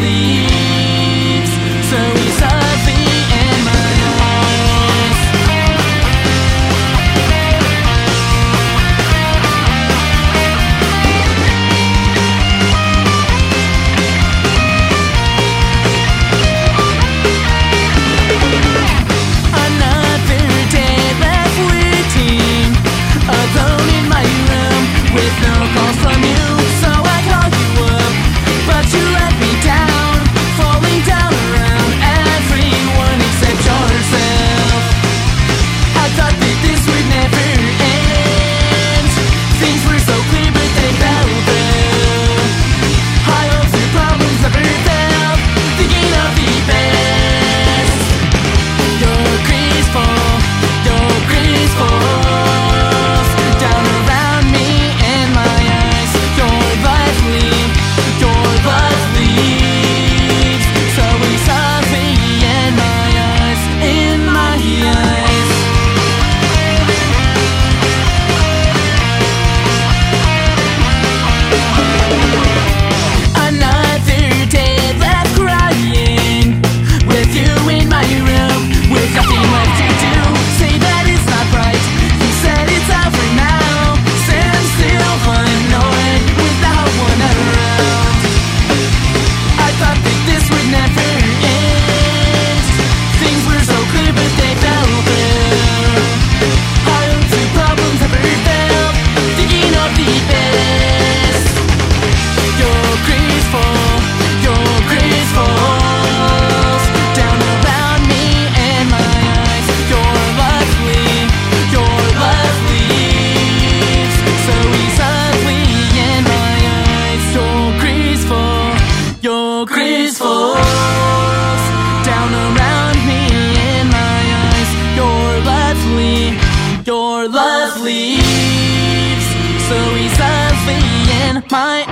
leave. no Chris falls down around me in my eyes. You're lovely, your love leaves so easily in my